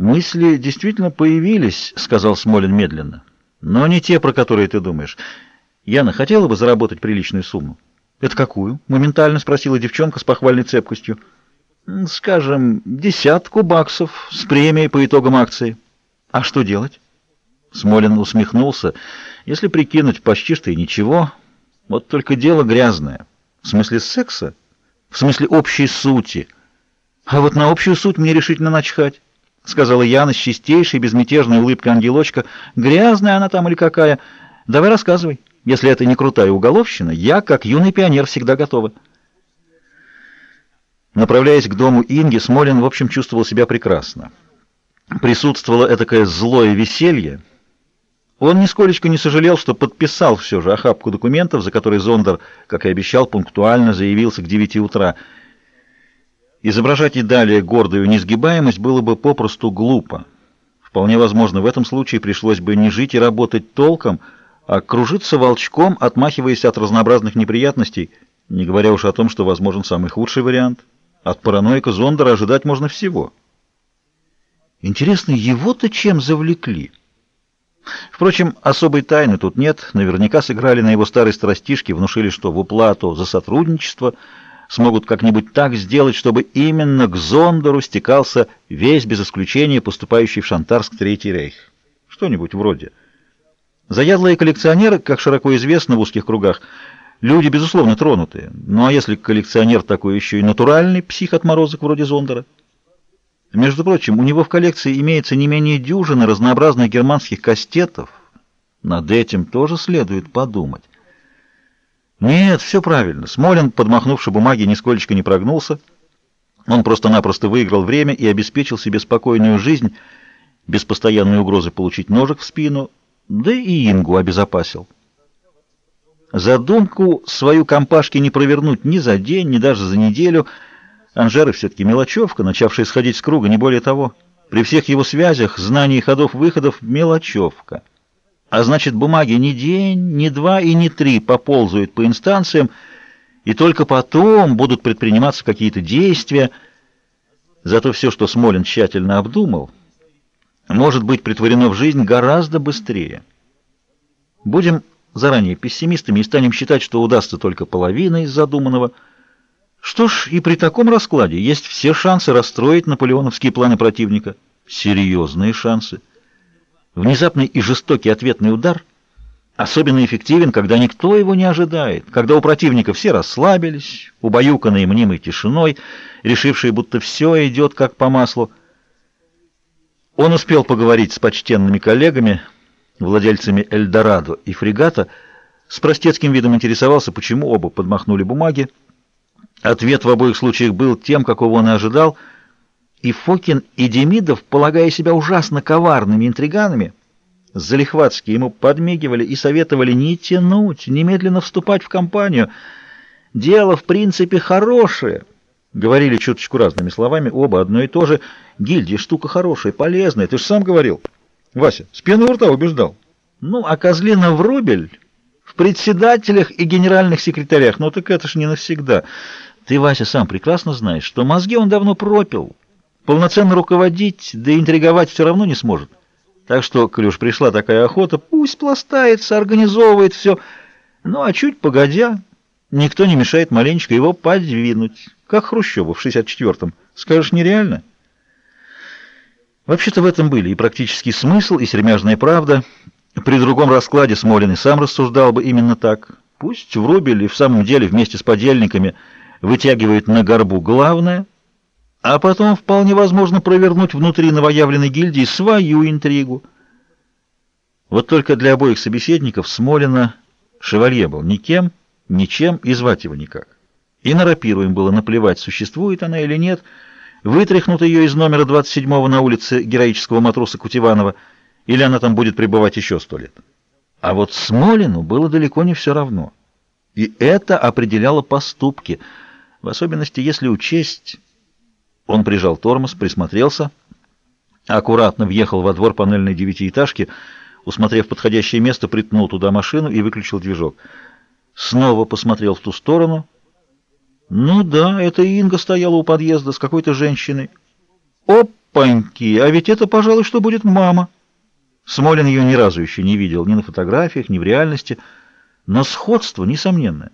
«Мысли действительно появились», — сказал Смолин медленно. «Но не те, про которые ты думаешь. Яна хотела бы заработать приличную сумму». «Это какую?» — моментально спросила девчонка с похвальной цепкостью. «Скажем, десятку баксов с премией по итогам акции». «А что делать?» Смолин усмехнулся. «Если прикинуть, почти что и ничего. Вот только дело грязное. В смысле секса? В смысле общей сути. А вот на общую суть мне решительно начхать». — сказала Яна с чистейшей, безмятежной улыбкой ангелочка. «Грязная она там или какая? Давай рассказывай. Если это не крутая уголовщина, я, как юный пионер, всегда готова». Направляясь к дому Инги, Смолин, в общем, чувствовал себя прекрасно. Присутствовало этакое злое веселье. Он нисколечко не сожалел, что подписал все же охапку документов, за которые Зондер, как и обещал, пунктуально заявился к девяти утра — Изображать и далее гордую несгибаемость было бы попросту глупо. Вполне возможно, в этом случае пришлось бы не жить и работать толком, а кружиться волчком, отмахиваясь от разнообразных неприятностей, не говоря уж о том, что возможен самый худший вариант. От параноика Зондера ожидать можно всего. Интересно, его-то чем завлекли? Впрочем, особой тайны тут нет. Наверняка сыграли на его старой страстишке, внушили, что в уплату за сотрудничество – смогут как-нибудь так сделать, чтобы именно к Зондеру стекался весь, без исключения, поступающий в Шантарск Третий Рейх. Что-нибудь вроде. Заядлые коллекционеры, как широко известно в узких кругах, люди, безусловно, тронутые. Ну а если коллекционер такой еще и натуральный псих-отморозок вроде Зондера? Между прочим, у него в коллекции имеется не менее дюжины разнообразных германских кастетов. Над этим тоже следует подумать. Нет, все правильно. Смолин, подмахнувший бумаги, нисколечко не прогнулся. Он просто-напросто выиграл время и обеспечил себе спокойную жизнь, без постоянной угрозы получить ножик в спину, да и Ингу обезопасил. Задумку свою компашки не провернуть ни за день, ни даже за неделю. Анжера все-таки мелочевка, начавшая сходить с круга, не более того. При всех его связях, знании ходов-выходов — мелочевка. А значит, бумаги ни день, ни два и ни три поползают по инстанциям, и только потом будут предприниматься какие-то действия. Зато все, что Смолин тщательно обдумал, может быть притворено в жизнь гораздо быстрее. Будем заранее пессимистами и станем считать, что удастся только половина из задуманного. Что ж, и при таком раскладе есть все шансы расстроить наполеоновские планы противника. Серьезные шансы. Внезапный и жестокий ответный удар особенно эффективен, когда никто его не ожидает, когда у противника все расслабились, убаюканные мнимой тишиной, решившие, будто все идет как по маслу. Он успел поговорить с почтенными коллегами, владельцами Эльдорадо и фрегата, с простецким видом интересовался, почему оба подмахнули бумаги. Ответ в обоих случаях был тем, какого он и ожидал — и Фокин, и Демидов, полагая себя ужасно коварными интриганами, залихватски ему подмигивали и советовали не тянуть, немедленно вступать в компанию. «Дело, в принципе, хорошее», — говорили чуточку разными словами, оба одно и то же. «Гильдия штука хорошая, полезная, ты же сам говорил». Вася, с пены у рта убеждал. «Ну, а Козлина в рубль...» В председателях и генеральных секретарях, ну так это ж не навсегда. Ты, Вася, сам прекрасно знаешь, что мозги он давно пропил, Полноценно руководить, да интриговать все равно не сможет. Так что, коль уж пришла такая охота, пусть пластается, организовывает все. Ну, а чуть погодя, никто не мешает маленечко его подвинуть, как Хрущеву в 64-м. Скажешь, нереально? Вообще-то в этом были и практический смысл, и сермяжная правда. При другом раскладе Смолин и сам рассуждал бы именно так. Пусть Врубель и в самом деле вместе с подельниками вытягивает на горбу главное — а потом вполне возможно провернуть внутри новоявленной гильдии свою интригу. Вот только для обоих собеседников Смолина шевалье был никем, ничем и звать его никак. И на рапиру им было наплевать, существует она или нет, вытряхнут ее из номера 27-го на улице героического матроса Кутеванова, или она там будет пребывать еще сто лет. А вот Смолину было далеко не все равно. И это определяло поступки, в особенности если учесть... Он прижал тормоз, присмотрелся, аккуратно въехал во двор панельной девятиэтажки, усмотрев подходящее место, притнул туда машину и выключил движок. Снова посмотрел в ту сторону. Ну да, это Инга стояла у подъезда с какой-то женщиной. Оп! Опаньки! А ведь это, пожалуй, что будет мама. Смолин ее ни разу еще не видел, ни на фотографиях, ни в реальности, но сходство несомненное.